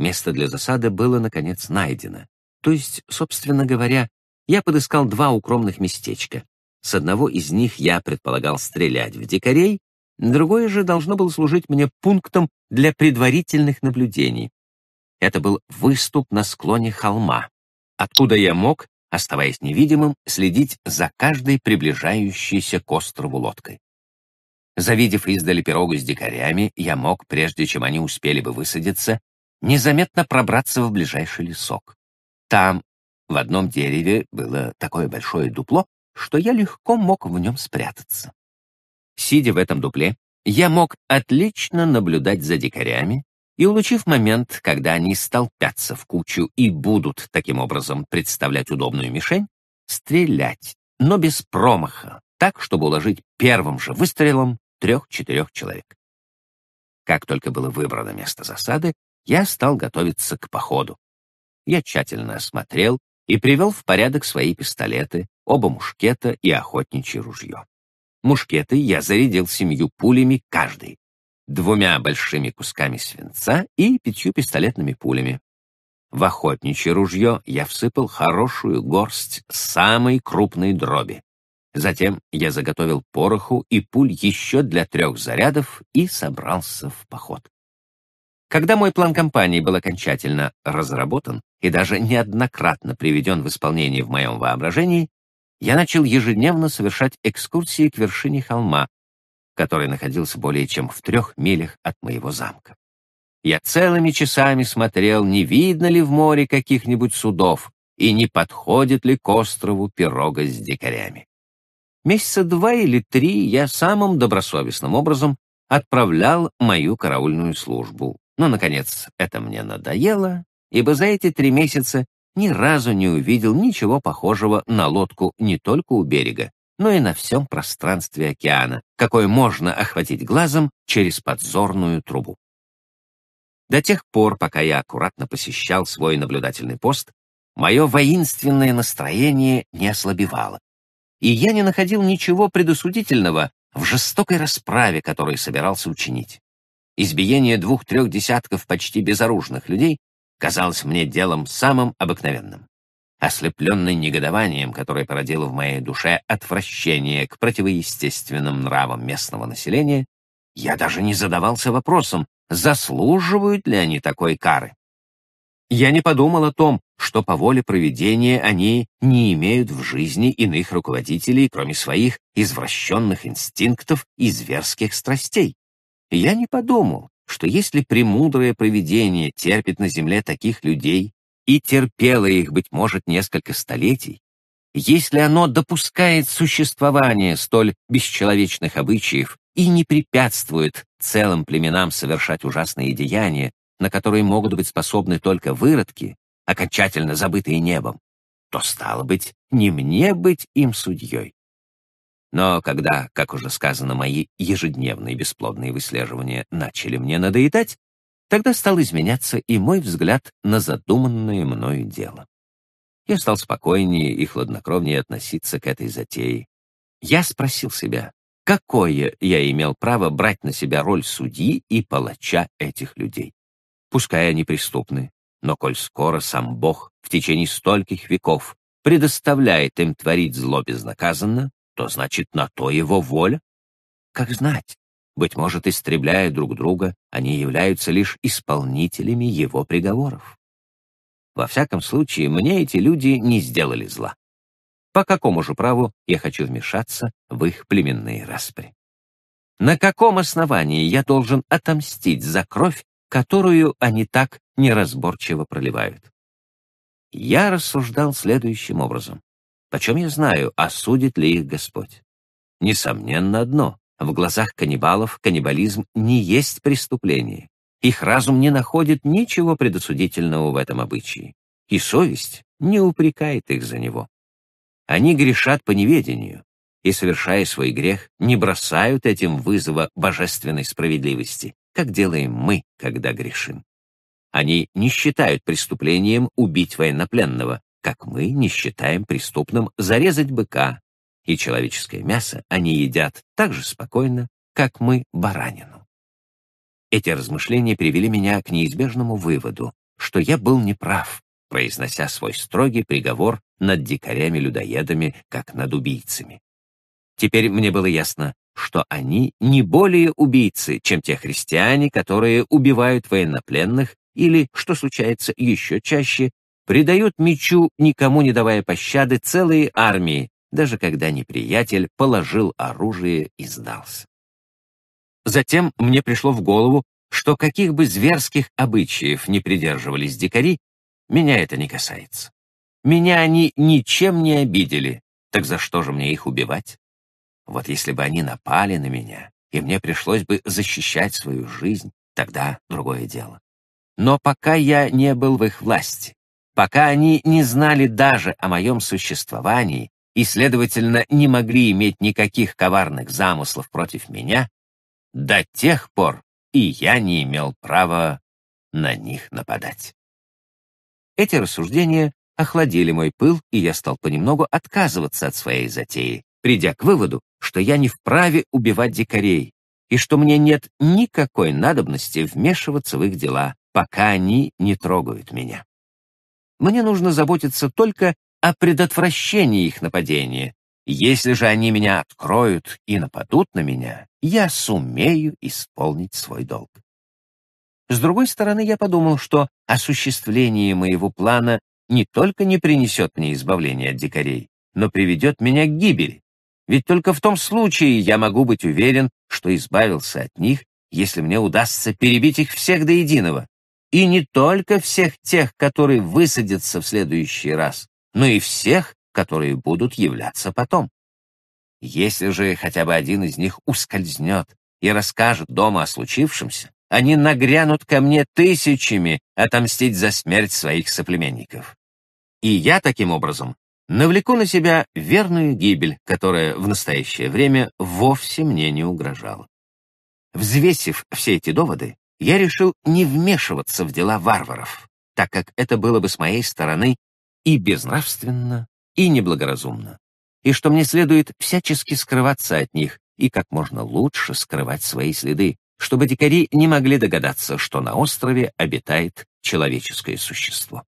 место для засады было, наконец, найдено. То есть, собственно говоря, я подыскал два укромных местечка. С одного из них я предполагал стрелять в дикарей, другое же должно было служить мне пунктом для предварительных наблюдений. Это был выступ на склоне холма, откуда я мог, оставаясь невидимым, следить за каждой приближающейся к острову лодкой. Завидев издали пирогу с дикарями, я мог, прежде чем они успели бы высадиться, незаметно пробраться в ближайший лесок. Там, в одном дереве, было такое большое дупло, что я легко мог в нем спрятаться. Сидя в этом дупле, я мог отлично наблюдать за дикарями и, улучив момент, когда они столпятся в кучу и будут таким образом представлять удобную мишень, стрелять, но без промаха, так, чтобы уложить первым же выстрелом трех-четырех человек. Как только было выбрано место засады, я стал готовиться к походу. Я тщательно осмотрел и привел в порядок свои пистолеты, оба мушкета и охотничье ружье. Мушкеты я зарядил семью пулями каждый, двумя большими кусками свинца и пятью пистолетными пулями. В охотничье ружье я всыпал хорошую горсть самой крупной дроби. Затем я заготовил пороху и пуль еще для трех зарядов и собрался в поход. Когда мой план кампании был окончательно разработан и даже неоднократно приведен в исполнение в моем воображении, я начал ежедневно совершать экскурсии к вершине холма, который находился более чем в трех милях от моего замка. Я целыми часами смотрел, не видно ли в море каких-нибудь судов и не подходит ли к острову пирога с дикарями. Месяца два или три я самым добросовестным образом отправлял мою караульную службу. Но, наконец, это мне надоело, ибо за эти три месяца ни разу не увидел ничего похожего на лодку не только у берега, но и на всем пространстве океана, какое можно охватить глазом через подзорную трубу. До тех пор, пока я аккуратно посещал свой наблюдательный пост, мое воинственное настроение не ослабевало и я не находил ничего предосудительного в жестокой расправе, которую собирался учинить. Избиение двух-трех десятков почти безоружных людей казалось мне делом самым обыкновенным. Ослепленный негодованием, которое породило в моей душе отвращение к противоестественным нравам местного населения, я даже не задавался вопросом, заслуживают ли они такой кары. Я не подумал о том, что по воле проведения они не имеют в жизни иных руководителей, кроме своих извращенных инстинктов и зверских страстей. Я не подумал, что если премудрое провидение терпит на земле таких людей и терпело их, быть может, несколько столетий, если оно допускает существование столь бесчеловечных обычаев и не препятствует целым племенам совершать ужасные деяния, на которые могут быть способны только выродки, окончательно забытые небом, то, стало быть, не мне быть им судьей. Но когда, как уже сказано, мои ежедневные бесплодные выслеживания начали мне надоедать, тогда стал изменяться и мой взгляд на задуманное мною дело. Я стал спокойнее и хладнокровнее относиться к этой затее. Я спросил себя, какое я имел право брать на себя роль судьи и палача этих людей. Пускай они преступны, но коль скоро сам Бог в течение стольких веков предоставляет им творить зло безнаказанно, то значит на то его воля. Как знать, быть может, истребляя друг друга, они являются лишь исполнителями его приговоров. Во всяком случае, мне эти люди не сделали зла. По какому же праву я хочу вмешаться в их племенные распри? На каком основании я должен отомстить за кровь, которую они так неразборчиво проливают. Я рассуждал следующим образом. Почем я знаю, осудит ли их Господь? Несомненно одно. В глазах каннибалов каннибализм не есть преступление. Их разум не находит ничего предосудительного в этом обычае. И совесть не упрекает их за него. Они грешат по неведению, и, совершая свой грех, не бросают этим вызова божественной справедливости, как делаем мы, когда грешим. Они не считают преступлением убить военнопленного, как мы не считаем преступным зарезать быка, и человеческое мясо они едят так же спокойно, как мы баранину. Эти размышления привели меня к неизбежному выводу, что я был неправ, произнося свой строгий приговор над дикарями-людоедами, как над убийцами. Теперь мне было ясно, что они не более убийцы, чем те христиане, которые убивают военнопленных или, что случается еще чаще, предают мечу, никому не давая пощады, целые армии, даже когда неприятель положил оружие и сдался. Затем мне пришло в голову, что каких бы зверских обычаев не придерживались дикари, меня это не касается. Меня они ничем не обидели, так за что же мне их убивать? Вот если бы они напали на меня, и мне пришлось бы защищать свою жизнь, тогда другое дело. Но пока я не был в их власти, пока они не знали даже о моем существовании и, следовательно, не могли иметь никаких коварных замыслов против меня, до тех пор и я не имел права на них нападать. Эти рассуждения охладили мой пыл, и я стал понемногу отказываться от своей затеи, придя к выводу, что я не вправе убивать дикарей, и что мне нет никакой надобности вмешиваться в их дела, пока они не трогают меня. Мне нужно заботиться только о предотвращении их нападения. Если же они меня откроют и нападут на меня, я сумею исполнить свой долг. С другой стороны, я подумал, что осуществление моего плана не только не принесет мне избавления от дикарей, но приведет меня к гибели. Ведь только в том случае я могу быть уверен, что избавился от них, если мне удастся перебить их всех до единого. И не только всех тех, которые высадятся в следующий раз, но и всех, которые будут являться потом. Если же хотя бы один из них ускользнет и расскажет дома о случившемся, они нагрянут ко мне тысячами отомстить за смерть своих соплеменников. И я таким образом навлеку на себя верную гибель, которая в настоящее время вовсе мне не угрожала. Взвесив все эти доводы, я решил не вмешиваться в дела варваров, так как это было бы с моей стороны и безнравственно, и неблагоразумно, и что мне следует всячески скрываться от них и как можно лучше скрывать свои следы, чтобы дикари не могли догадаться, что на острове обитает человеческое существо.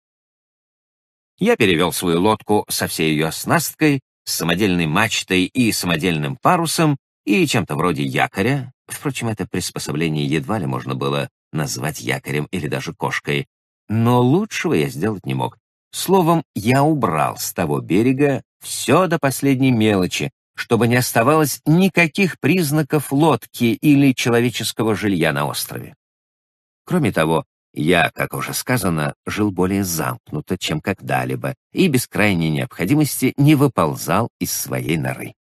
Я перевел свою лодку со всей ее оснасткой, с самодельной мачтой и самодельным парусом и чем-то вроде якоря. Впрочем, это приспособление едва ли можно было назвать якорем или даже кошкой, но лучшего я сделать не мог. Словом, я убрал с того берега все до последней мелочи, чтобы не оставалось никаких признаков лодки или человеческого жилья на острове. Кроме того, я, как уже сказано, жил более замкнуто, чем когда-либо, и без крайней необходимости не выползал из своей норы.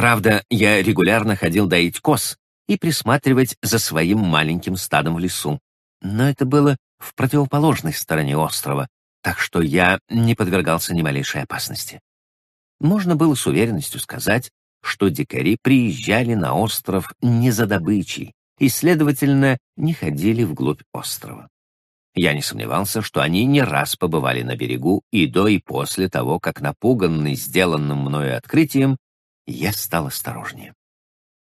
Правда, я регулярно ходил доить коз и присматривать за своим маленьким стадом в лесу. Но это было в противоположной стороне острова, так что я не подвергался ни малейшей опасности. Можно было с уверенностью сказать, что дикари приезжали на остров не за добычей и, следовательно, не ходили вглубь острова. Я не сомневался, что они не раз побывали на берегу и до и после того, как, напуганный сделанным мною открытием, я стал осторожнее.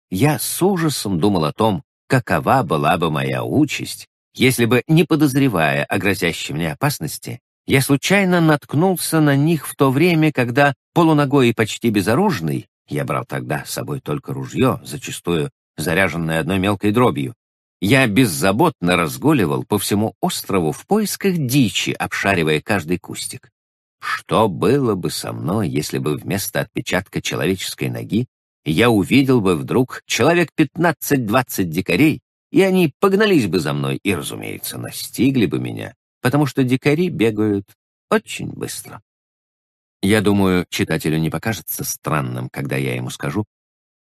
Я с ужасом думал о том, какова была бы моя участь, если бы, не подозревая о грозящей мне опасности, я случайно наткнулся на них в то время, когда, полуногой и почти безоружный, я брал тогда с собой только ружье, зачастую заряженное одной мелкой дробью, я беззаботно разгуливал по всему острову в поисках дичи, обшаривая каждый кустик. Что было бы со мной, если бы вместо отпечатка человеческой ноги я увидел бы вдруг человек 15-20 дикарей, и они погнались бы за мной и, разумеется, настигли бы меня, потому что дикари бегают очень быстро. Я думаю, читателю не покажется странным, когда я ему скажу,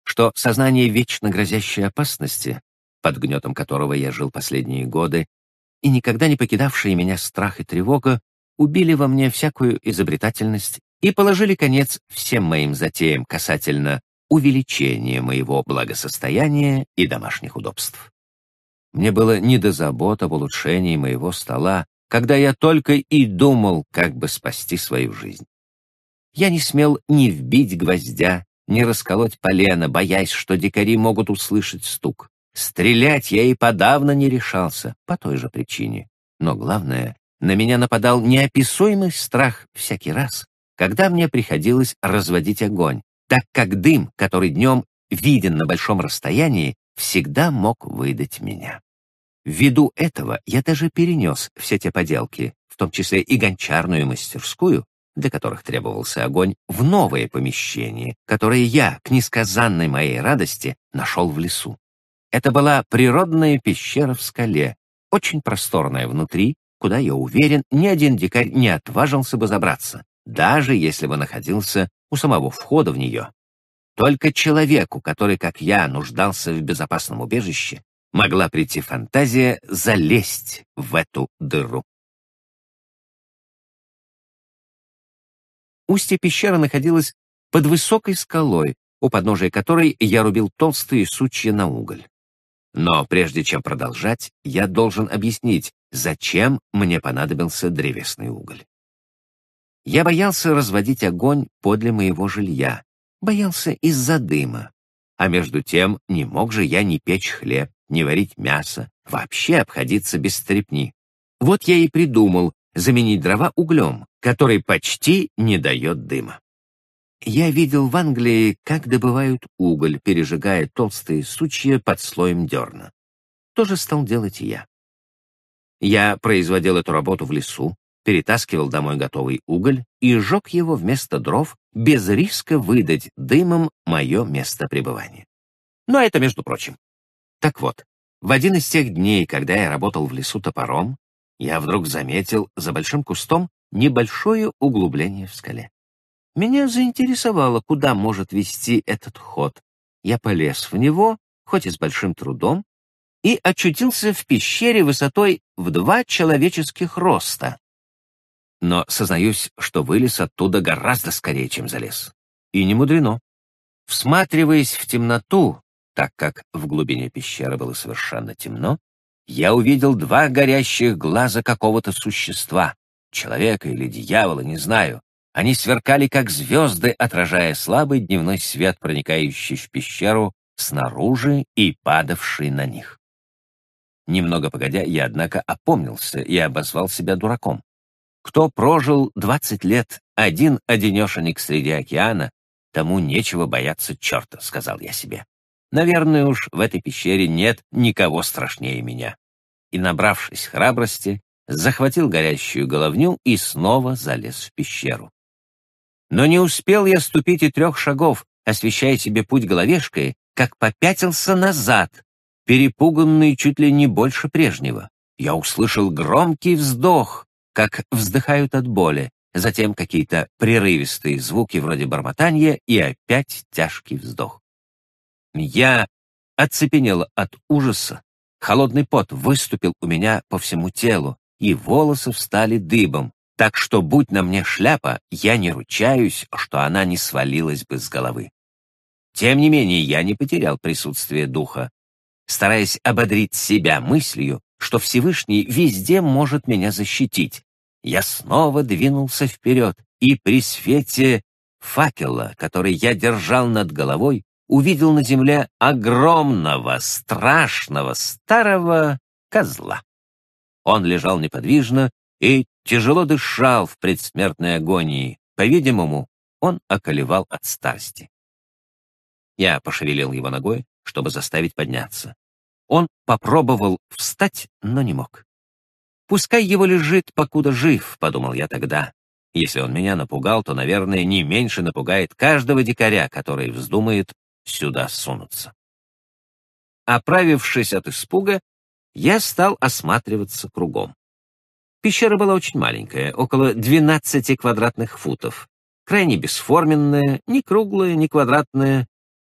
что сознание вечно грозящей опасности, под гнетом которого я жил последние годы, и никогда не покидавшие меня страх и тревога, убили во мне всякую изобретательность и положили конец всем моим затеям касательно увеличения моего благосостояния и домашних удобств. Мне было не до забот об улучшении моего стола, когда я только и думал, как бы спасти свою жизнь. Я не смел ни вбить гвоздя, ни расколоть полено, боясь, что дикари могут услышать стук. Стрелять я и подавно не решался, по той же причине. Но главное, на меня нападал неописуемый страх всякий раз, когда мне приходилось разводить огонь, так как дым, который днем виден на большом расстоянии, всегда мог выдать меня. Ввиду этого я даже перенес все те поделки, в том числе и гончарную мастерскую, для которых требовался огонь, в новое помещение, которое я, к несказанной моей радости, нашел в лесу. Это была природная пещера в скале, очень просторная внутри, куда, я уверен, ни один дикарь не отважился бы забраться, даже если бы находился у самого входа в нее. Только человеку, который, как я, нуждался в безопасном убежище, могла прийти фантазия залезть в эту дыру. Устье пещеры находилось под высокой скалой, у подножия которой я рубил толстые сучья на уголь. Но прежде чем продолжать, я должен объяснить, зачем мне понадобился древесный уголь. Я боялся разводить огонь подле моего жилья, Боялся из-за дыма. А между тем не мог же я ни печь хлеб, ни варить мясо, вообще обходиться без стрепни. Вот я и придумал заменить дрова углем, который почти не дает дыма. Я видел в Англии, как добывают уголь, пережигая толстые сучья под слоем дерна. То же стал делать и я. Я производил эту работу в лесу, перетаскивал домой готовый уголь и сжег его вместо дров, без риска выдать дымом мое место пребывания. Но это между прочим. Так вот, в один из тех дней, когда я работал в лесу топором, я вдруг заметил за большим кустом небольшое углубление в скале. Меня заинтересовало, куда может вести этот ход. Я полез в него, хоть и с большим трудом, и очутился в пещере высотой в два человеческих роста, но сознаюсь, что вылез оттуда гораздо скорее, чем залез. И не мудрено. Всматриваясь в темноту, так как в глубине пещеры было совершенно темно, я увидел два горящих глаза какого-то существа, человека или дьявола, не знаю. Они сверкали, как звезды, отражая слабый дневной свет, проникающий в пещеру снаружи и падавший на них. Немного погодя, я, однако, опомнился и обозвал себя дураком. Кто прожил двадцать лет один-одинешенек среди океана, тому нечего бояться черта, — сказал я себе. Наверное уж в этой пещере нет никого страшнее меня. И, набравшись храбрости, захватил горящую головню и снова залез в пещеру. Но не успел я ступить и трех шагов, освещая себе путь головешкой, как попятился назад, перепуганный чуть ли не больше прежнего. Я услышал громкий вздох, как вздыхают от боли, затем какие-то прерывистые звуки вроде бормотания и опять тяжкий вздох. Я оцепенел от ужаса, холодный пот выступил у меня по всему телу, и волосы встали дыбом, так что, будь на мне шляпа, я не ручаюсь, что она не свалилась бы с головы. Тем не менее, я не потерял присутствие духа. Стараясь ободрить себя мыслью, что Всевышний везде может меня защитить, я снова двинулся вперед, и при свете факела, который я держал над головой, увидел на земле огромного, страшного, старого козла. Он лежал неподвижно и тяжело дышал в предсмертной агонии. По-видимому, он околевал от старости. Я пошевелил его ногой, чтобы заставить подняться. Он попробовал встать, но не мог. «Пускай его лежит, покуда жив», — подумал я тогда. Если он меня напугал, то, наверное, не меньше напугает каждого дикаря, который вздумает сюда сунуться. Оправившись от испуга, я стал осматриваться кругом. Пещера была очень маленькая, около 12 квадратных футов, крайне бесформенная, ни круглая, ни квадратная.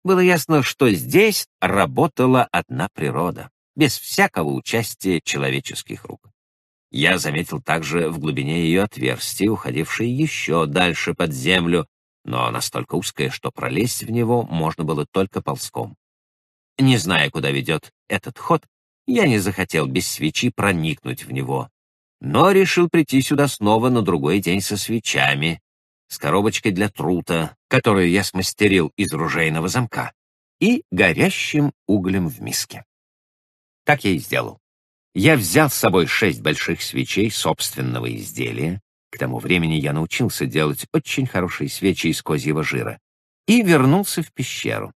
Было ясно, что здесь работала одна природа, без всякого участия человеческих рук. Я заметил также в глубине ее отверстие, уходившее еще дальше под землю, но настолько узкое, что пролезть в него можно было только ползком. Не зная, куда ведет этот ход, я не захотел без свечи проникнуть в него, но решил прийти сюда снова на другой день со свечами, с коробочкой для трута, которую я смастерил из ружейного замка, и горящим углем в миске. Так я и сделал. Я взял с собой шесть больших свечей собственного изделия, к тому времени я научился делать очень хорошие свечи из козьего жира, и вернулся в пещеру.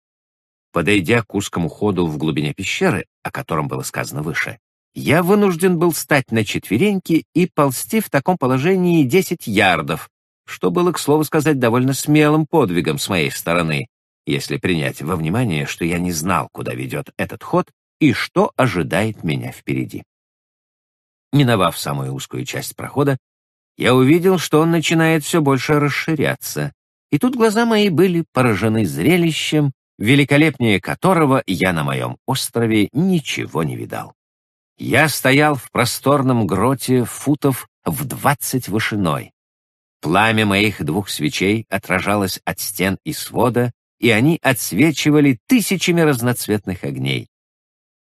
Подойдя к узкому ходу в глубине пещеры, о котором было сказано выше, я вынужден был стать на четвереньки и ползти в таком положении десять ярдов, что было, к слову сказать, довольно смелым подвигом с моей стороны, если принять во внимание, что я не знал, куда ведет этот ход и что ожидает меня впереди. Миновав самую узкую часть прохода, я увидел, что он начинает все больше расширяться, и тут глаза мои были поражены зрелищем, великолепнее которого я на моем острове ничего не видал. Я стоял в просторном гроте футов в двадцать вышиной. Пламя моих двух свечей отражалось от стен и свода, и они отсвечивали тысячами разноцветных огней.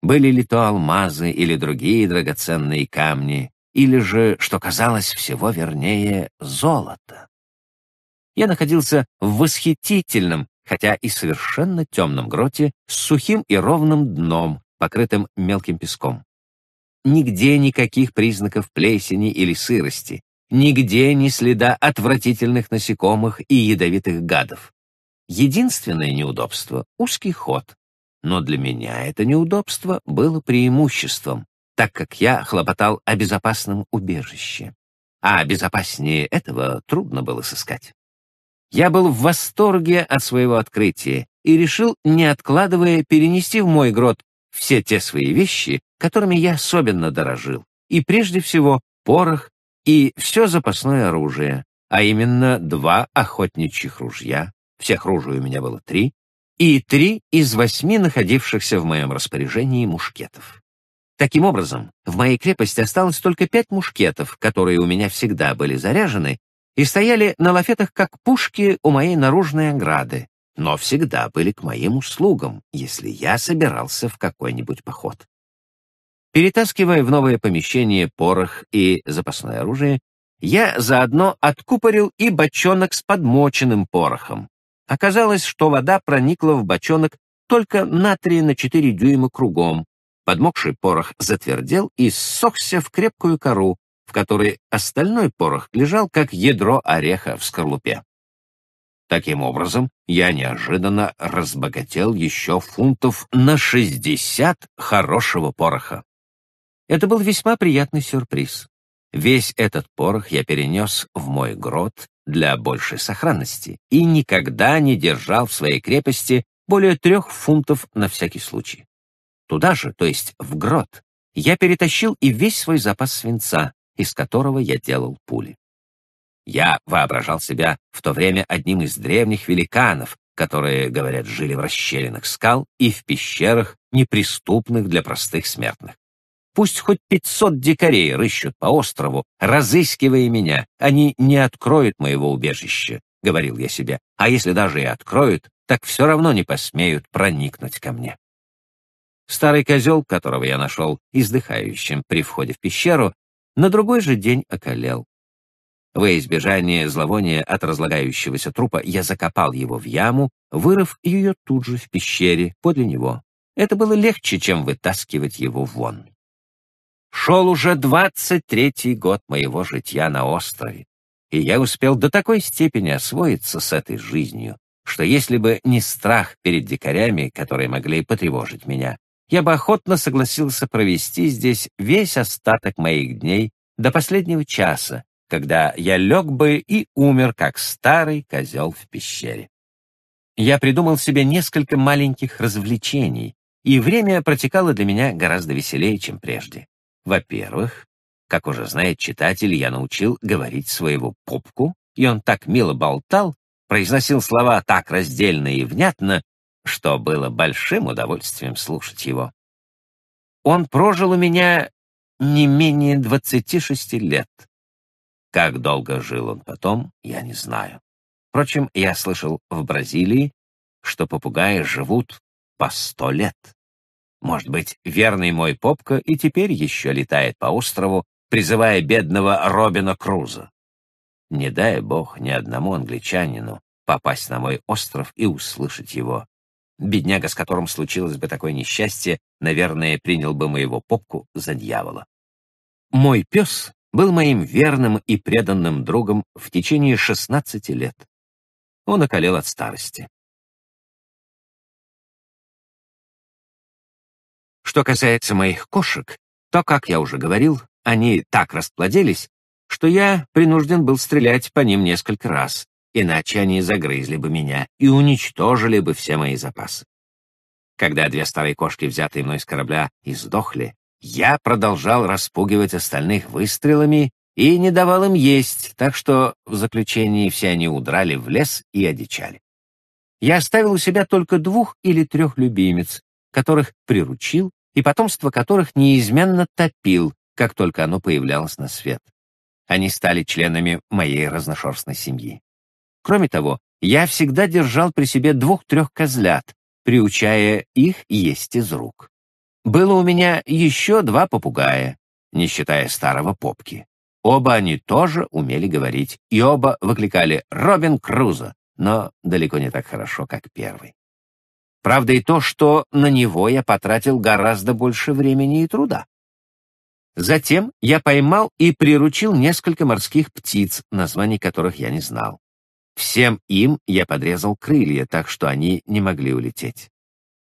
Были ли то алмазы или другие драгоценные камни, или же, что казалось всего вернее, золото. Я находился в восхитительном, хотя и совершенно темном гроте с сухим и ровным дном, покрытым мелким песком. Нигде никаких признаков плесени или сырости, нигде ни следа отвратительных насекомых и ядовитых гадов. Единственное неудобство — узкий ход. Но для меня это неудобство было преимуществом, так как я хлопотал о безопасном убежище. А безопаснее этого трудно было сыскать. Я был в восторге от своего открытия и решил, не откладывая, перенести в мой грот все те свои вещи, которыми я особенно дорожил, и прежде всего порох и все запасное оружие, а именно два охотничьих ружья, всех ружей у меня было три, и три из восьми находившихся в моем распоряжении мушкетов. Таким образом, в моей крепости осталось только пять мушкетов, которые у меня всегда были заряжены и стояли на лафетах как пушки у моей наружной ограды, но всегда были к моим услугам, если я собирался в какой-нибудь поход. Перетаскивая в новое помещение порох и запасное оружие, я заодно откупорил и бочонок с подмоченным порохом, Оказалось, что вода проникла в бочонок только на 3 на 4 дюйма кругом. Подмокший порох затвердел и ссохся в крепкую кору, в которой остальной порох лежал как ядро ореха в скорлупе. Таким образом, я неожиданно разбогател еще фунтов на 60 хорошего пороха. Это был весьма приятный сюрприз. Весь этот порох я перенес в мой грот для большей сохранности и никогда не держал в своей крепости более трех фунтов на всякий случай. Туда же, то есть в грот, я перетащил и весь свой запас свинца, из которого я делал пули. Я воображал себя в то время одним из древних великанов, которые, говорят, жили в расщелинах скал и в пещерах, неприступных для простых смертных. Пусть хоть пятьсот дикарей рыщут по острову, разыскивая меня, они не откроют моего убежища, — говорил я себе, а если даже и откроют, так все равно не посмеют проникнуть ко мне. Старый козел, которого я нашел издыхающим при входе в пещеру, на другой же день околел. Во избежание зловония от разлагающегося трупа я закопал его в яму, вырыв ее тут же в пещере подле него. Это было легче, чем вытаскивать его вон. Шел уже двадцать третий год моего житья на острове, и я успел до такой степени освоиться с этой жизнью, что если бы не страх перед дикарями, которые могли потревожить меня, я бы охотно согласился провести здесь весь остаток моих дней до последнего часа, когда я лег бы и умер, как старый козел в пещере. Я придумал себе несколько маленьких развлечений, и время протекало для меня гораздо веселее, чем прежде. Во-первых, как уже знает читатель, я научил говорить своего попку, и он так мило болтал, произносил слова так раздельно и внятно, что было большим удовольствием слушать его. Он прожил у меня не менее 26 лет. Как долго жил он потом, я не знаю. Впрочем, я слышал в Бразилии, что попугаи живут по сто лет. Может быть, верный мой попка и теперь еще летает по острову, призывая бедного Робина Круза. Не дай бог ни одному англичанину попасть на мой остров и услышать его. бедняга, с которым случилось бы такое несчастье, наверное, принял бы моего попку за дьявола. Мой пес был моим верным и преданным другом в течение 16 лет. Он околел от старости. Что касается моих кошек, то, как я уже говорил, они так расплодились, что я принужден был стрелять по ним несколько раз, иначе они загрызли бы меня и уничтожили бы все мои запасы. Когда две старые кошки, взятые мной с корабля, издохли, я продолжал распугивать остальных выстрелами и не давал им есть, так что в заключении все они удрали в лес и одичали. Я оставил у себя только двух или трех любимец, которых приручил и потомство которых неизменно топил, как только оно появлялось на свет. Они стали членами моей разношерстной семьи. Кроме того, я всегда держал при себе двух-трех козлят, приучая их есть из рук. Было у меня еще два попугая, не считая старого попки. Оба они тоже умели говорить, и оба выкликали «Робин Крузо», но далеко не так хорошо, как первый. Правда и то, что на него я потратил гораздо больше времени и труда. Затем я поймал и приручил несколько морских птиц, названий которых я не знал. Всем им я подрезал крылья, так что они не могли улететь.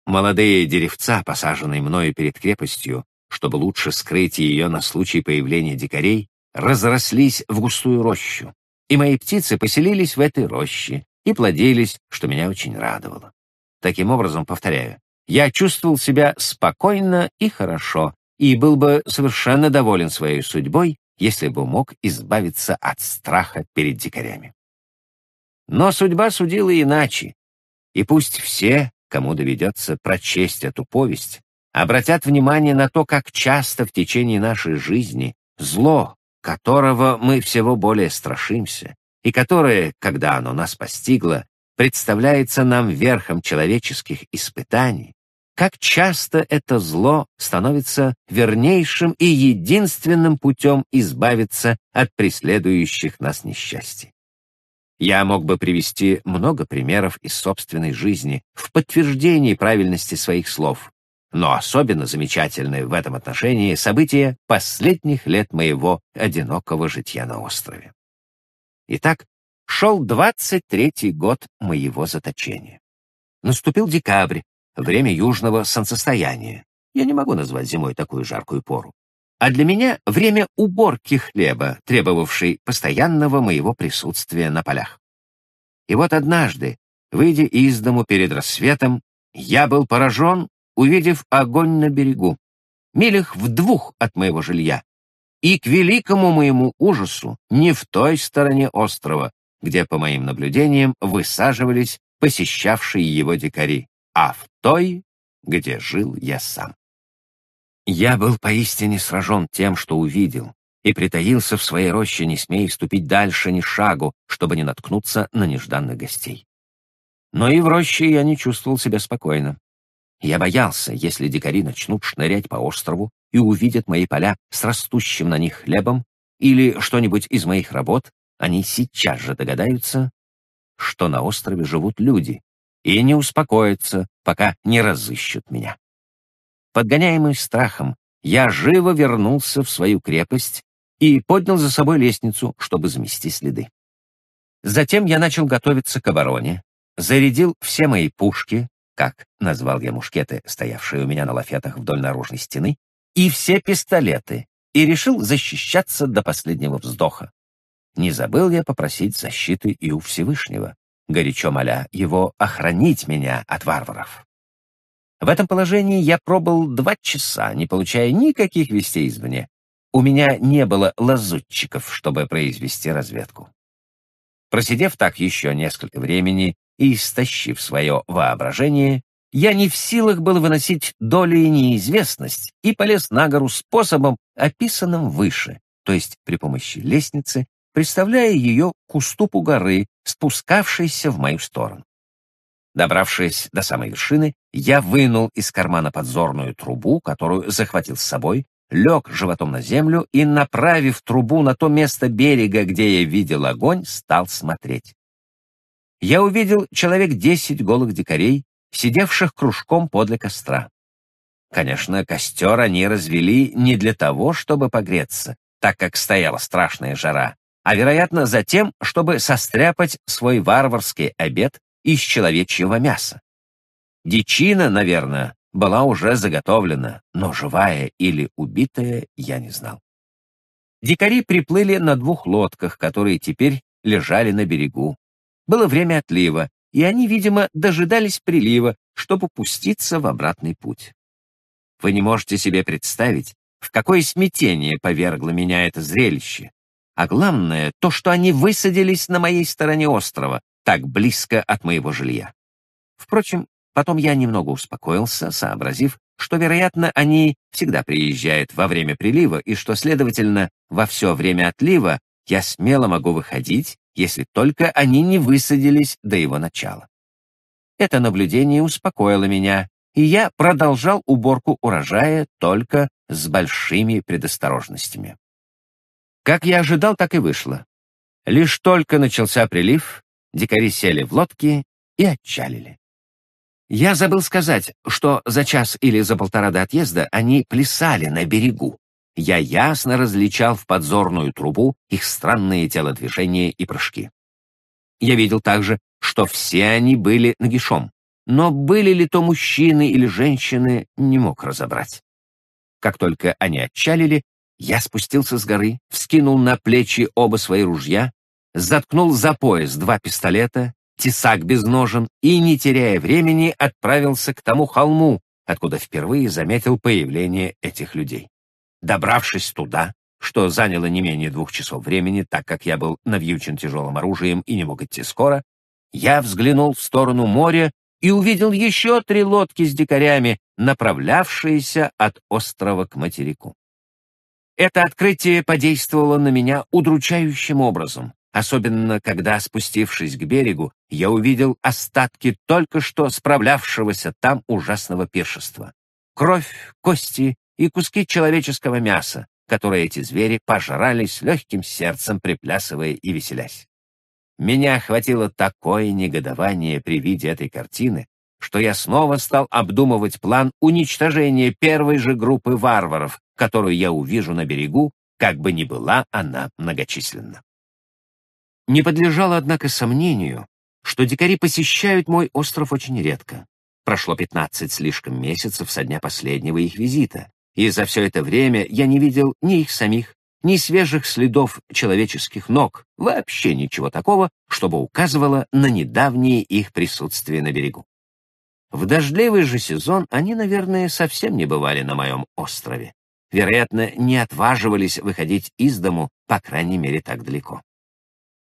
Молодые деревца, посаженные мною перед крепостью, чтобы лучше скрыть ее на случай появления дикарей, разрослись в густую рощу, и мои птицы поселились в этой роще и плодились, что меня очень радовало. Таким образом, повторяю, я чувствовал себя спокойно и хорошо, и был бы совершенно доволен своей судьбой, если бы мог избавиться от страха перед дикарями. Но судьба судила иначе, и пусть все, кому доведется прочесть эту повесть, обратят внимание на то, как часто в течение нашей жизни зло, которого мы всего более страшимся, и которое, когда оно нас постигло, представляется нам верхом человеческих испытаний, как часто это зло становится вернейшим и единственным путем избавиться от преследующих нас несчастий. Я мог бы привести много примеров из собственной жизни в подтверждении правильности своих слов, но особенно замечательны в этом отношении события последних лет моего одинокого житья на острове. Итак, шел 23-й год моего заточения. Наступил декабрь, время южного солнцестояния. Я не могу назвать зимой такую жаркую пору. А для меня время уборки хлеба, требовавшей постоянного моего присутствия на полях. И вот однажды, выйдя из дому перед рассветом, я был поражен, увидев огонь на берегу, милях в двух от моего жилья, и к великому моему ужасу не в той стороне острова, где, по моим наблюдениям, высаживались посещавшие его дикари, а в той, где жил я сам. Я был поистине сражен тем, что увидел, и притаился в своей роще, не смея ступить дальше ни шагу, чтобы не наткнуться на нежданных гостей. Но и в роще я не чувствовал себя спокойно. Я боялся, если дикари начнут шнырять по острову и увидят мои поля с растущим на них хлебом или что-нибудь из моих работ, они сейчас же догадаются, что на острове живут люди, и не успокоятся, пока не разыщут меня. Подгоняемый страхом, я живо вернулся в свою крепость и поднял за собой лестницу, чтобы замести следы. Затем я начал готовиться к обороне, зарядил все мои пушки, как назвал я мушкеты, стоявшие у меня на лафетах вдоль наружной стены, и все пистолеты, и решил защищаться до последнего вздоха. Не забыл я попросить защиты и у Всевышнего, горячо моля его охранить меня от варваров. В этом положении я пробыл два часа, не получая никаких вестей извне. У меня не было лазутчиков, чтобы произвести разведку. Просидев так еще несколько времени и истощив свое воображение, я не в силах был выносить доли неизвестность и полез на гору способом, описанным выше, то есть при помощи лестницы, представляя ее к уступу горы, спускавшейся в мою сторону. Добравшись до самой вершины, я вынул из кармана подзорную трубу, которую захватил с собой, лег животом на землю и, направив трубу на то место берега, где я видел огонь, стал смотреть. Я увидел человек десять голых дикарей, сидевших кружком подле костра. Конечно, костер они развели не для того, чтобы погреться, так как стояла страшная жара, а, вероятно, за тем, чтобы состряпать свой варварский обед из человечьего мяса. Дичина, наверное, была уже заготовлена, но живая или убитая я не знал. Дикари приплыли на двух лодках, которые теперь лежали на берегу. Было время отлива, и они, видимо, дожидались прилива, чтобы пуститься в обратный путь. Вы не можете себе представить, в какое смятение повергло меня это зрелище. А главное, то, что они высадились на моей стороне острова, так близко от моего жилья. Впрочем, потом я немного успокоился, сообразив, что, вероятно, они всегда приезжают во время прилива и что, следовательно, во все время отлива я смело могу выходить, если только они не высадились до его начала. Это наблюдение успокоило меня, и я продолжал уборку урожая только с большими предосторожностями. Как я ожидал, так и вышло. Лишь только начался прилив, дикари сели в лодки и отчалили. Я забыл сказать, что за час или за полтора до отъезда они плясали на берегу. Я ясно различал в подзорную трубу их странные телодвижения и прыжки. Я видел также, что все они были нагишом, но были ли то мужчины или женщины, не мог разобрать. Как только они отчалили, я спустился с горы, вскинул на плечи оба свои ружья, заткнул за пояс два пистолета тесак без ножен и, не теряя времени, отправился к тому холму, откуда впервые заметил появление этих людей. Добравшись туда, что заняло не менее двух часов времени, так как я был навьючен тяжелым оружием и не мог идти скоро, я взглянул в сторону моря и увидел еще три лодки с дикарями, направлявшиеся от острова к материку. Это открытие подействовало на меня удручающим образом особенно когда, спустившись к берегу, я увидел остатки только что справлявшегося там ужасного пиршества. Кровь, кости и куски человеческого мяса, которые эти звери пожрали с легким сердцем, приплясывая и веселясь. Меня охватило такое негодование при виде этой картины, что я снова стал обдумывать план уничтожения первой же группы варваров, которую я увижу на берегу, как бы ни была она многочисленна. Не подлежало, однако, сомнению, что дикари посещают мой остров очень редко. Прошло 15 слишком месяцев со дня последнего их визита, и за все это время я не видел ни их самих, ни свежих следов человеческих ног, вообще ничего такого, чтобы указывало на недавнее их присутствие на берегу. В дождливый же сезон они, наверное, совсем не бывали на моем острове. Вероятно, не отваживались выходить из дому, по крайней мере, так далеко.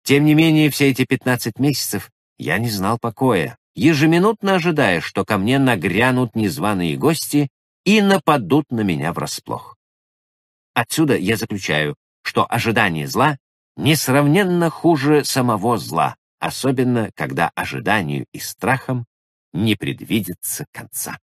Тем не менее, все эти 15 месяцев я не знал покоя, ежеминутно ожидая, что ко мне нагрянут незваные гости и нападут на меня врасплох. Отсюда я заключаю, что ожидание зла несравненно хуже самого зла, особенно когда ожиданию и страхом не предвидится конца.